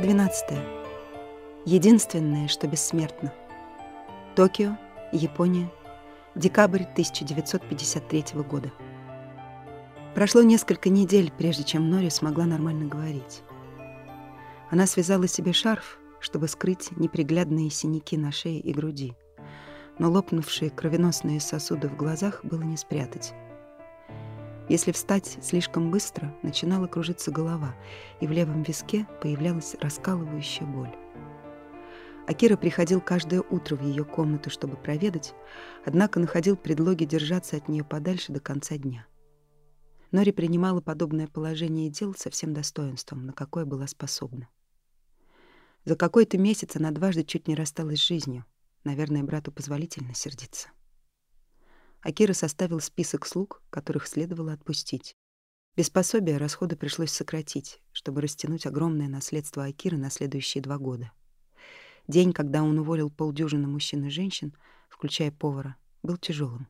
Глава 12. Единственное, что бессмертно. Токио, Япония, декабрь 1953 года. Прошло несколько недель, прежде чем Нори смогла нормально говорить. Она связала себе шарф, чтобы скрыть неприглядные синяки на шее и груди, но лопнувшие кровеносные сосуды в глазах было не спрятать. Если встать слишком быстро, начинала кружиться голова, и в левом виске появлялась раскалывающая боль. Акира приходил каждое утро в ее комнату, чтобы проведать, однако находил предлоги держаться от нее подальше до конца дня. Нори принимала подобное положение дел со всем достоинством, на какое была способна. За какой-то месяц она дважды чуть не рассталась с жизнью. Наверное, брату позволительно сердиться. Акира составил список слуг, которых следовало отпустить. Без пособия расходы пришлось сократить, чтобы растянуть огромное наследство Акиры на следующие два года. День, когда он уволил полдюжины мужчин и женщин, включая повара, был тяжелым.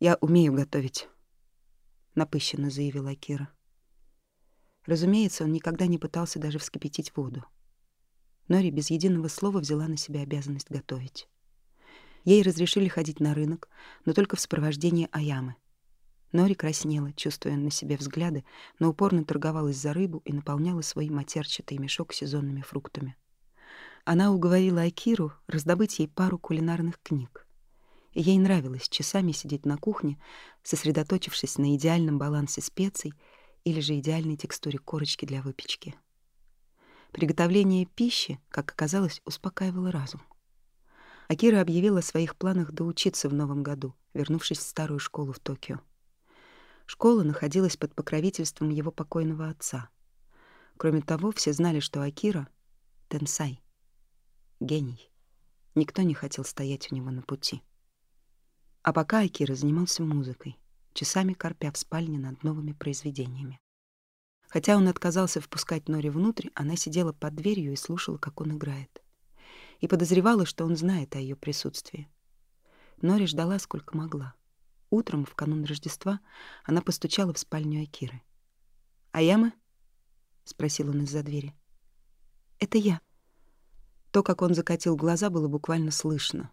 «Я умею готовить», — напыщенно заявила Акира. Разумеется, он никогда не пытался даже вскипятить воду. Нори без единого слова взяла на себя обязанность готовить. Ей разрешили ходить на рынок, но только в сопровождении Аямы. Нори краснела, чувствуя на себе взгляды, но упорно торговалась за рыбу и наполняла свой матерчатый мешок сезонными фруктами. Она уговорила Акиру раздобыть ей пару кулинарных книг. Ей нравилось часами сидеть на кухне, сосредоточившись на идеальном балансе специй или же идеальной текстуре корочки для выпечки. Приготовление пищи, как оказалось, успокаивало разум. Акира объявила о своих планах доучиться в новом году, вернувшись в старую школу в Токио. Школа находилась под покровительством его покойного отца. Кроме того, все знали, что Акира — тенсай, гений. Никто не хотел стоять у него на пути. А пока Акира занимался музыкой, часами корпя в спальне над новыми произведениями. Хотя он отказался впускать Нори внутрь, она сидела под дверью и слушала, как он играет и подозревала, что он знает о ее присутствии. Нори ждала, сколько могла. Утром, в канун Рождества, она постучала в спальню Акиры. «Аяма?» — спросил он из-за двери. «Это я». То, как он закатил глаза, было буквально слышно.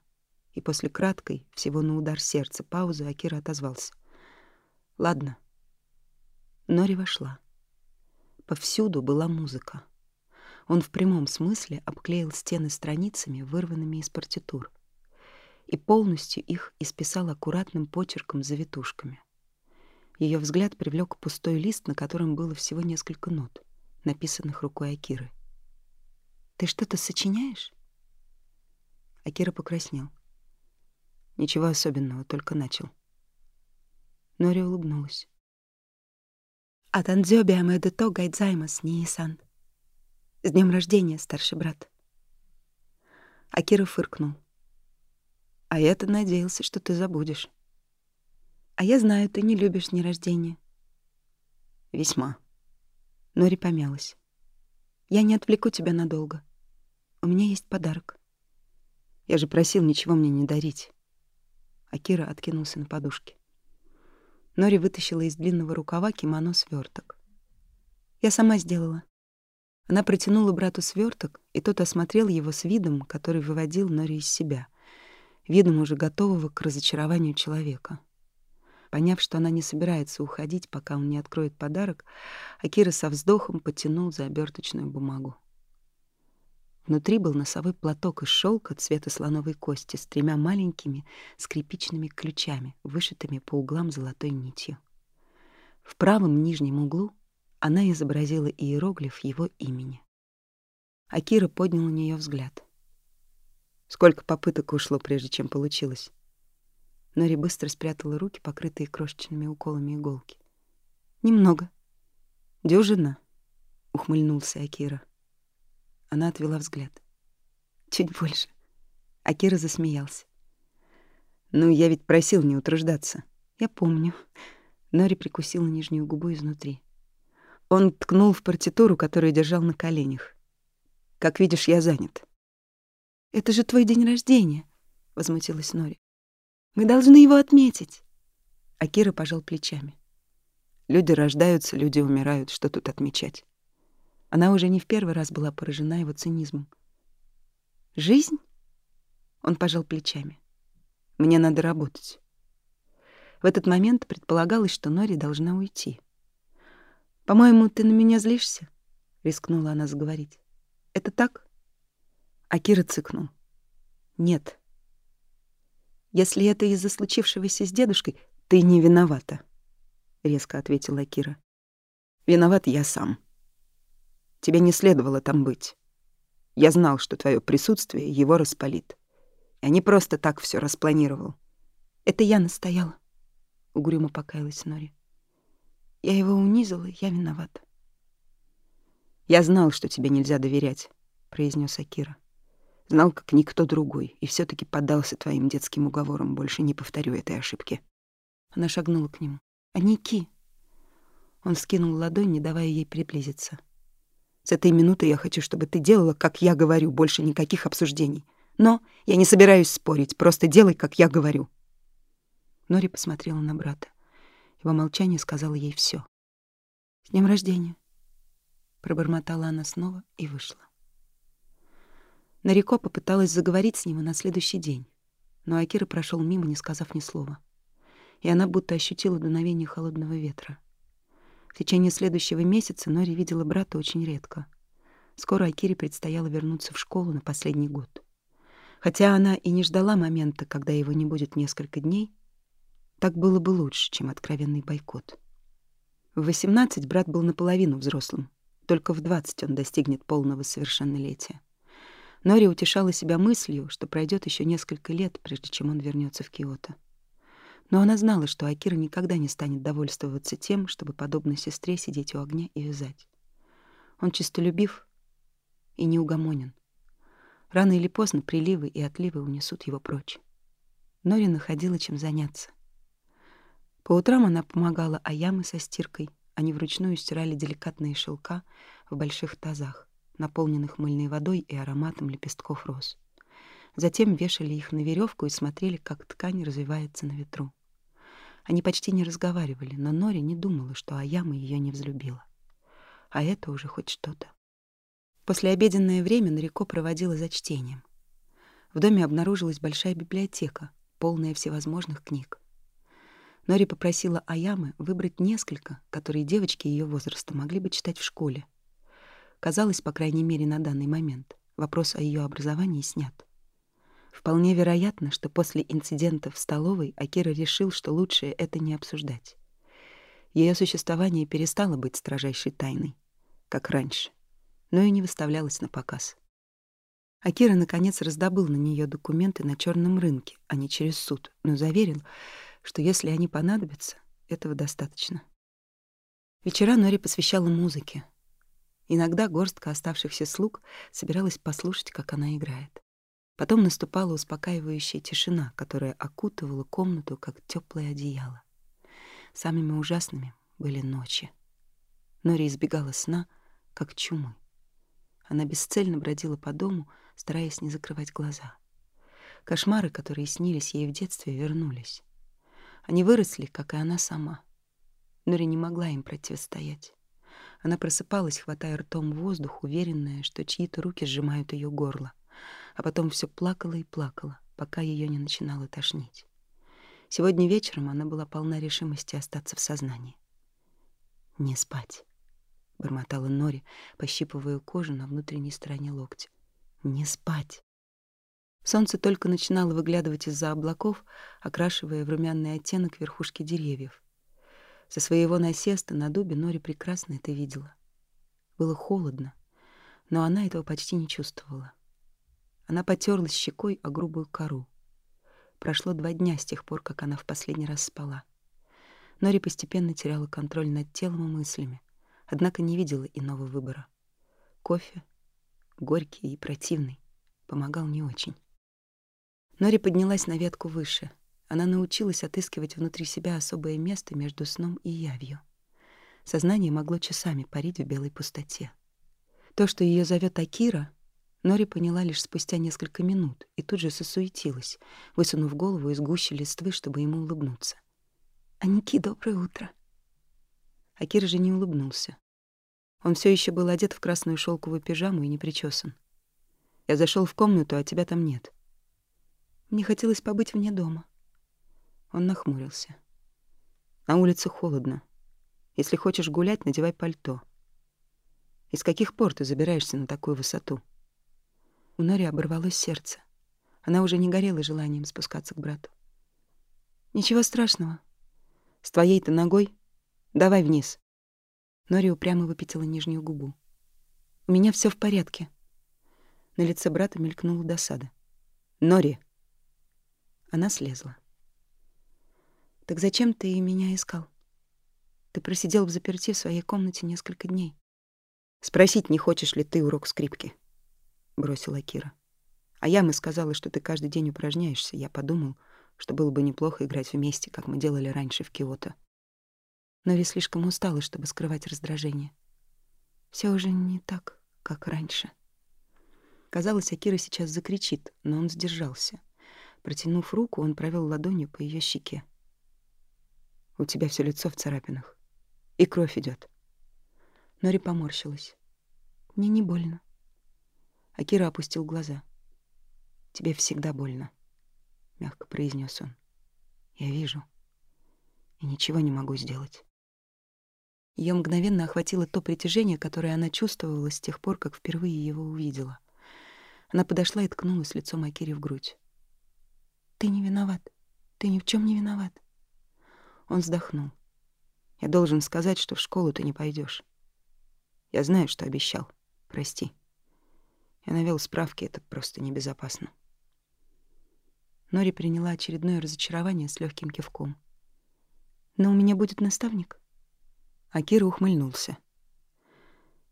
И после краткой, всего на удар сердца, паузы Акира отозвался. «Ладно». Нори вошла. Повсюду была музыка. Он в прямом смысле обклеил стены страницами, вырванными из партитур, и полностью их исписал аккуратным почерком завитушками. Ее взгляд привлек пустой лист, на котором было всего несколько нот, написанных рукой Акиры. «Ты что-то сочиняешь?» Акира покраснел. Ничего особенного, только начал. Нори улыбнулась. «Атандзёби амэдэ гайдзаймас, Нии-сан», с днем рождения, старший брат. Акира фыркнул. А я-то надеялся, что ты забудешь. А я знаю, ты не любишь дни рождения. Весьма. Нори помялась. Я не отвлеку тебя надолго. У меня есть подарок. Я же просил ничего мне не дарить. Акира откинулся на подушке. Нори вытащила из длинного рукава кимоно сверток. Я сама сделала. Она протянула брату сверток, и тот осмотрел его с видом, который выводил Нори из себя, видом уже готового к разочарованию человека. Поняв, что она не собирается уходить, пока он не откроет подарок, Акира со вздохом потянул за оберточную бумагу. Внутри был носовой платок из шелка цвета слоновой кости с тремя маленькими скрипичными ключами, вышитыми по углам золотой нитью. В правом нижнем углу она изобразила иероглиф его имени. Акира поднял на нее взгляд. Сколько попыток ушло, прежде чем получилось. Нори быстро спрятала руки, покрытые крошечными уколами иголки. «Немного». «Дюжина?» — ухмыльнулся Акира. Она отвела взгляд. «Чуть больше». Акира засмеялся. «Ну, я ведь просил не утруждаться». «Я помню». Нори прикусила нижнюю губу изнутри. Он ткнул в партитуру, которую держал на коленях. «Как видишь, я занят». «Это же твой день рождения», — возмутилась Нори. «Мы должны его отметить». Акира пожал плечами. «Люди рождаются, люди умирают. Что тут отмечать?» Она уже не в первый раз была поражена его цинизмом. «Жизнь?» Он пожал плечами. «Мне надо работать». В этот момент предполагалось, что Нори должна уйти. «По-моему, ты на меня злишься?» — рискнула она заговорить. «Это так?» Акира цыкнул. «Нет. Если это из-за случившегося с дедушкой, ты не виновата», — резко ответила Акира. «Виноват я сам. Тебе не следовало там быть. Я знал, что твое присутствие его распалит. Я не просто так все распланировал. Это я настояла», — угрюмо покаялась Нори. «Я его унизила, я виновата». «Я знал, что тебе нельзя доверять», — произнес Акира. Знал, как никто другой, и все таки поддался твоим детским уговорам. Больше не повторю этой ошибки. Она шагнула к нему. «А Ники?» Он скинул ладонь, не давая ей приблизиться. «С этой минуты я хочу, чтобы ты делала, как я говорю, больше никаких обсуждений. Но я не собираюсь спорить, просто делай, как я говорю». Нори посмотрела на брата. Его молчание сказало ей все. «С днем рождения!» Пробормотала она снова и вышла. Нарико попыталась заговорить с ним на следующий день, но Акира прошел мимо, не сказав ни слова. И она будто ощутила дуновение холодного ветра. В течение следующего месяца Нори видела брата очень редко. Скоро Акире предстояло вернуться в школу на последний год. Хотя она и не ждала момента, когда его не будет несколько дней, так было бы лучше, чем откровенный бойкот. В 18 брат был наполовину взрослым, только в 20 он достигнет полного совершеннолетия. Нори утешала себя мыслью, что пройдет еще несколько лет, прежде чем он вернется в Киото. Но она знала, что Акира никогда не станет довольствоваться тем, чтобы, подобно сестре, сидеть у огня и вязать. Он чистолюбив и неугомонен. Рано или поздно приливы и отливы унесут его прочь. Нори находила чем заняться. По утрам она помогала Аямы со стиркой, они вручную стирали деликатные шелка в больших тазах наполненных мыльной водой и ароматом лепестков роз. Затем вешали их на веревку и смотрели, как ткань развивается на ветру. Они почти не разговаривали, но Нори не думала, что Аяма ее не взлюбила. А это уже хоть что-то. После обеденное время Нарико проводила за чтением. В доме обнаружилась большая библиотека, полная всевозможных книг. Нори попросила Аямы выбрать несколько, которые девочки ее возраста могли бы читать в школе, Казалось, по крайней мере, на данный момент, вопрос о ее образовании снят. Вполне вероятно, что после инцидента в столовой Акира решил, что лучше это не обсуждать. Ее существование перестало быть строжайшей тайной, как раньше, но и не выставлялось на показ. Акира, наконец, раздобыл на нее документы на черном рынке, а не через суд, но заверил, что если они понадобятся, этого достаточно. Вечера Нори посвящала музыке, Иногда горстка оставшихся слуг собиралась послушать, как она играет. Потом наступала успокаивающая тишина, которая окутывала комнату, как теплое одеяло. Самыми ужасными были ночи. Нори избегала сна, как чумы. Она бесцельно бродила по дому, стараясь не закрывать глаза. Кошмары, которые снились ей в детстве, вернулись. Они выросли, как и она сама. Нори не могла им противостоять. Она просыпалась, хватая ртом воздух, уверенная, что чьи-то руки сжимают ее горло. А потом все плакала и плакала, пока ее не начинало тошнить. Сегодня вечером она была полна решимости остаться в сознании. «Не спать», — бормотала Нори, пощипывая кожу на внутренней стороне локтя. «Не спать». Солнце только начинало выглядывать из-за облаков, окрашивая в румяный оттенок верхушки деревьев. Со своего насеста на дубе Нори прекрасно это видела. Было холодно, но она этого почти не чувствовала. Она потерлась щекой о грубую кору. Прошло два дня с тех пор, как она в последний раз спала. Нори постепенно теряла контроль над телом и мыслями, однако не видела иного выбора. Кофе, горький и противный, помогал не очень. Нори поднялась на ветку выше — она научилась отыскивать внутри себя особое место между сном и явью. Сознание могло часами парить в белой пустоте. То, что ее зовет Акира, Нори поняла лишь спустя несколько минут и тут же сосуетилась, высунув голову из гущи листвы, чтобы ему улыбнуться. «Аники, доброе утро!» Акира же не улыбнулся. Он все еще был одет в красную шелковую пижаму и не причесан. Я зашел в комнату, а тебя там нет. Мне хотелось побыть вне дома. Он нахмурился. На улице холодно. Если хочешь гулять, надевай пальто. Из каких пор ты забираешься на такую высоту? У Нори оборвалось сердце. Она уже не горела желанием спускаться к брату. Ничего страшного. С твоей-то ногой давай вниз. Нори упрямо выпятила нижнюю губу. У меня все в порядке. На лице брата мелькнула досада. Нори. Она слезла. Так зачем ты меня искал? Ты просидел в заперти в своей комнате несколько дней. Спросить, не хочешь ли ты урок скрипки? Бросила Кира. А я мы сказала, что ты каждый день упражняешься. Я подумал, что было бы неплохо играть вместе, как мы делали раньше в Киото. Нори слишком устала, чтобы скрывать раздражение. Все уже не так, как раньше. Казалось, Акира сейчас закричит, но он сдержался. Протянув руку, он провел ладонью по ее щеке. «У тебя все лицо в царапинах. И кровь идет. Нори поморщилась. «Мне не больно». Акира опустил глаза. «Тебе всегда больно», — мягко произнес он. «Я вижу. И ничего не могу сделать». Ее мгновенно охватило то притяжение, которое она чувствовала с тех пор, как впервые его увидела. Она подошла и ткнулась лицом Акире в грудь. «Ты не виноват. Ты ни в чем не виноват». Он вздохнул. «Я должен сказать, что в школу ты не пойдешь. Я знаю, что обещал. Прости. Я навел справки, это просто небезопасно». Нори приняла очередное разочарование с легким кивком. «Но у меня будет наставник?» А Кира ухмыльнулся.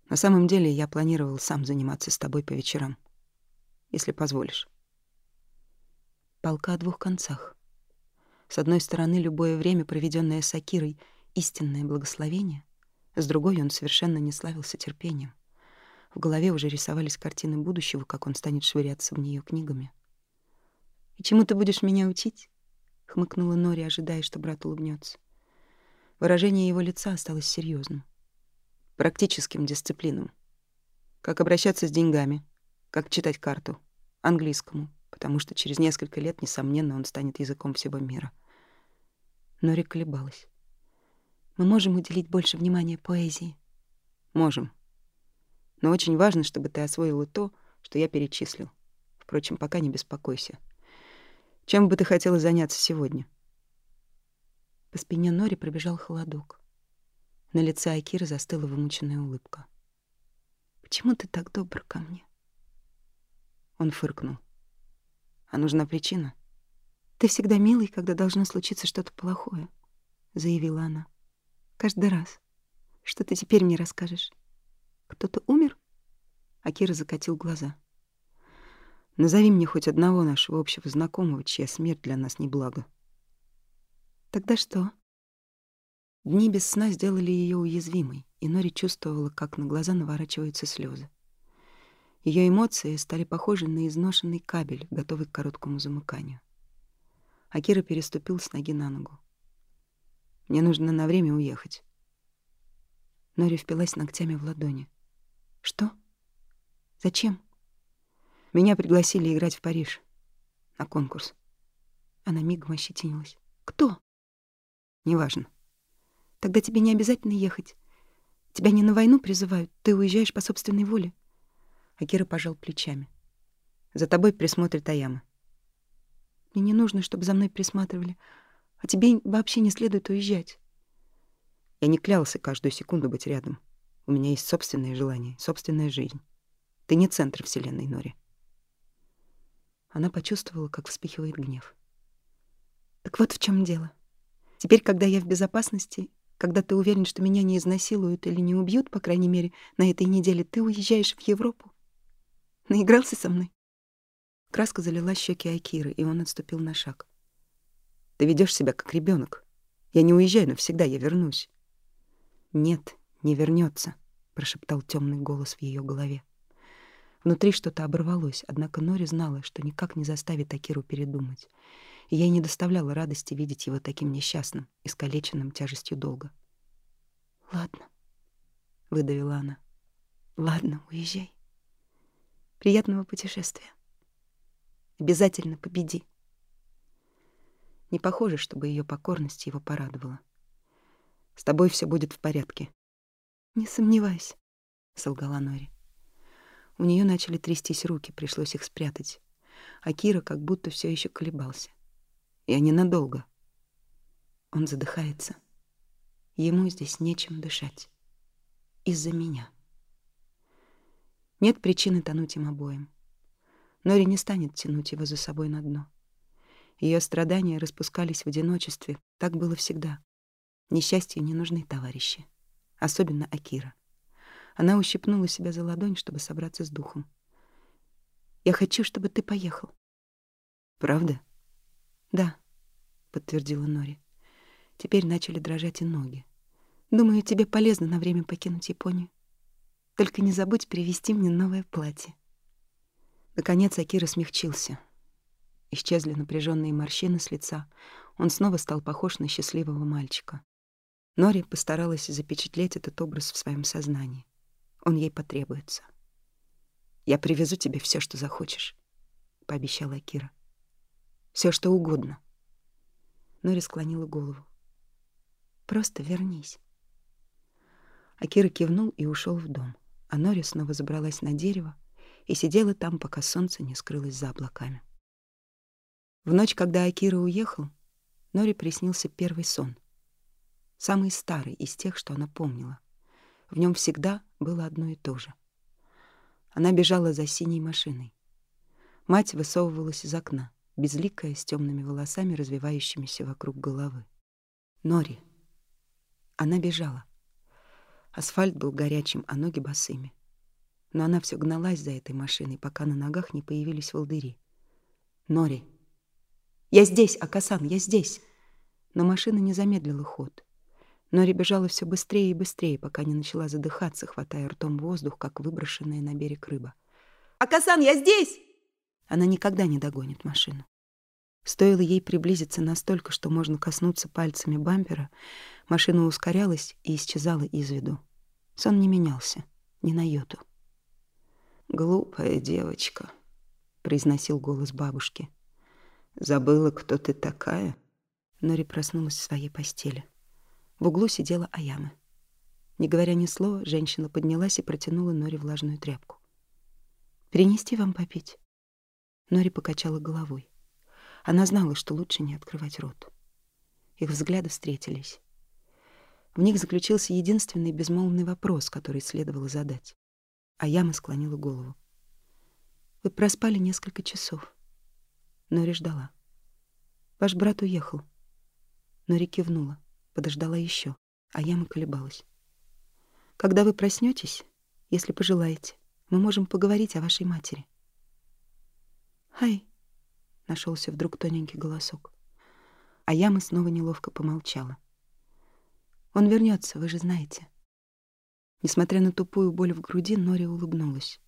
«На самом деле я планировал сам заниматься с тобой по вечерам, если позволишь». Полка о двух концах. С одной стороны, любое время, проведенное с Акирой, — истинное благословение, с другой он совершенно не славился терпением. В голове уже рисовались картины будущего, как он станет швыряться в нее книгами. «И чему ты будешь меня учить?» — хмыкнула Нори, ожидая, что брат улыбнется. Выражение его лица осталось серьезным. Практическим дисциплинам. Как обращаться с деньгами, как читать карту, английскому, потому что через несколько лет, несомненно, он станет языком всего мира. Нори колебалась. Мы можем уделить больше внимания поэзии. Можем. Но очень важно, чтобы ты освоила то, что я перечислил. Впрочем, пока не беспокойся. Чем бы ты хотела заняться сегодня? По спине Нори пробежал холодок. На лице Акиры застыла вымученная улыбка. «Почему ты так добр ко мне?» Он фыркнул. «А нужна причина?» «Ты всегда милый, когда должно случиться что-то плохое», — заявила она. «Каждый раз. Что ты теперь мне расскажешь? Кто-то умер?» Акира закатил глаза. «Назови мне хоть одного нашего общего знакомого, чья смерть для нас не благо». Тогда что? Дни без сна сделали ее уязвимой, и Нори чувствовала, как на глаза наворачиваются слезы. Ее эмоции стали похожи на изношенный кабель, готовый к короткому замыканию. Акира переступил с ноги на ногу. «Мне нужно на время уехать». Нори впилась ногтями в ладони. «Что? Зачем?» «Меня пригласили играть в Париж. На конкурс». Она мигом ощетинилась. «Кто?» Неважно. Тогда тебе не обязательно ехать. Тебя не на войну призывают, ты уезжаешь по собственной воле. Акира пожал плечами. За тобой присмотрит Аяма. Мне не нужно, чтобы за мной присматривали. А тебе вообще не следует уезжать. Я не клялся каждую секунду быть рядом. У меня есть собственные желания, собственная жизнь. Ты не центр вселенной, Нори. Она почувствовала, как вспыхивает гнев. Так вот в чем дело. Теперь, когда я в безопасности, когда ты уверен, что меня не изнасилуют или не убьют, по крайней мере, на этой неделе, ты уезжаешь в Европу. Наигрался со мной?» Краска залила щеки Айкиры, и он отступил на шаг. «Ты ведешь себя как ребенок. Я не уезжаю навсегда, я вернусь». «Нет, не вернется, прошептал темный голос в ее голове. Внутри что-то оборвалось, однако Нори знала, что никак не заставит Акиру передумать и ей не доставляло радости видеть его таким несчастным, искалеченным тяжестью долга. «Ладно», выдавила она. Ладно, уезжай. Приятного путешествия. Обязательно победи. Не похоже, чтобы ее покорность его порадовала. С тобой все будет в порядке. Не сомневайся, солгала Нори. У нее начали трястись руки, пришлось их спрятать. А Кира как будто все еще колебался. Я ненадолго. Он задыхается. Ему здесь нечем дышать. Из-за меня. Нет причины тонуть им обоим. Нори не станет тянуть его за собой на дно. Ее страдания распускались в одиночестве. Так было всегда. Несчастью не нужны товарищи. Особенно Акира. Она ущипнула себя за ладонь, чтобы собраться с духом. «Я хочу, чтобы ты поехал». «Правда?» «Да», — подтвердила Нори. Теперь начали дрожать и ноги. «Думаю, тебе полезно на время покинуть Японию. Только не забудь привезти мне новое платье». Наконец Акира смягчился — Исчезли напряженные морщины с лица. Он снова стал похож на счастливого мальчика. Нори постаралась запечатлеть этот образ в своем сознании. Он ей потребуется. «Я привезу тебе все, что захочешь», — пообещала Кира. Все, что угодно». Нори склонила голову. «Просто вернись». Акира кивнул и ушел в дом, а Нори снова забралась на дерево и сидела там, пока солнце не скрылось за облаками. В ночь, когда Акира уехал, Нори приснился первый сон. Самый старый из тех, что она помнила. В нем всегда было одно и то же. Она бежала за синей машиной. Мать высовывалась из окна, безликая, с темными волосами, развивающимися вокруг головы. Нори. Она бежала. Асфальт был горячим, а ноги босыми. Но она все гналась за этой машиной, пока на ногах не появились волдыри. Нори. «Я здесь, Акасан, я здесь!» Но машина не замедлила ход. Нори бежала все быстрее и быстрее, пока не начала задыхаться, хватая ртом воздух, как выброшенная на берег рыба. «Акасан, я здесь!» Она никогда не догонит машину. Стоило ей приблизиться настолько, что можно коснуться пальцами бампера, машина ускорялась и исчезала из виду. Сон не менялся, ни на йоту. «Глупая девочка», — произносил голос бабушки. Забыла, кто ты такая? Нори проснулась в своей постели. В углу сидела Аяма. Не говоря ни слова, женщина поднялась и протянула Нори влажную тряпку. «Принести вам попить?» Нори покачала головой. Она знала, что лучше не открывать рот. Их взгляды встретились. В них заключился единственный безмолвный вопрос, который следовало задать. Аяма склонила голову. «Вы проспали несколько часов. Нори ждала. «Ваш брат уехал». Нори кивнула, подождала еще, а Яма колебалась. «Когда вы проснетесь, если пожелаете, мы можем поговорить о вашей матери». «Хай!» — нашелся вдруг тоненький голосок. А Яма снова неловко помолчала. «Он вернется, вы же знаете». Несмотря на тупую боль в груди, Нори улыбнулась.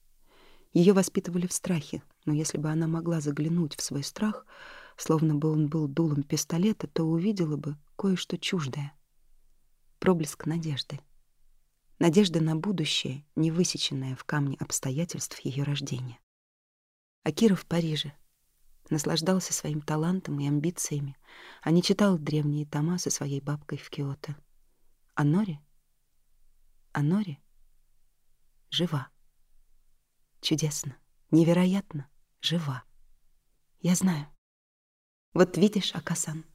Ее воспитывали в страхе, но если бы она могла заглянуть в свой страх, словно бы он был дулом пистолета, то увидела бы кое-что чуждое. Проблеск надежды. Надежда на будущее, не высеченная в камне обстоятельств ее рождения. Акира в Париже наслаждался своим талантом и амбициями, а не читал древние тома со своей бабкой в Киото. А Нори? А Нори жива. Чудесно, невероятно жива. Я знаю. Вот видишь, Акасан,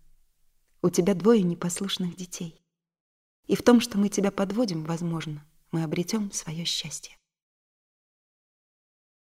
у тебя двое непослушных детей. И в том, что мы тебя подводим, возможно, мы обретем свое счастье.